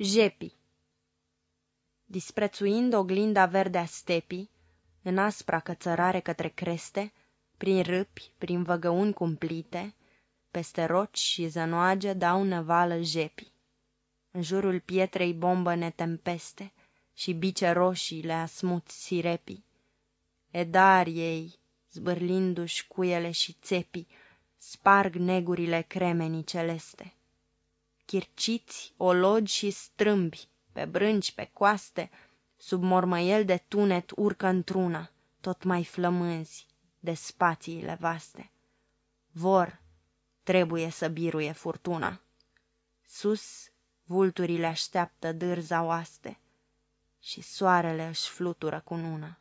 Jepi Disprețuind oglinda verde a stepii, În aspra cățărare către creste, Prin râpi, prin văgăuni cumplite, Peste roci și zănoage dau năvală jepii. În jurul pietrei bombă ne tempeste Și bice roșii le asmut sirepii. Edar ei, zbârlindu-și cuiele și țepii, Sparg negurile cremenii celeste chirciți, ologi și strâmbi, pe brânci, pe coaste, sub mormăiel de tunet urcă într-una, tot mai flămânzi, de spațiile vaste. Vor, trebuie să biruie furtuna. Sus, vulturile așteaptă dârza oaste și soarele își flutură cu nuna.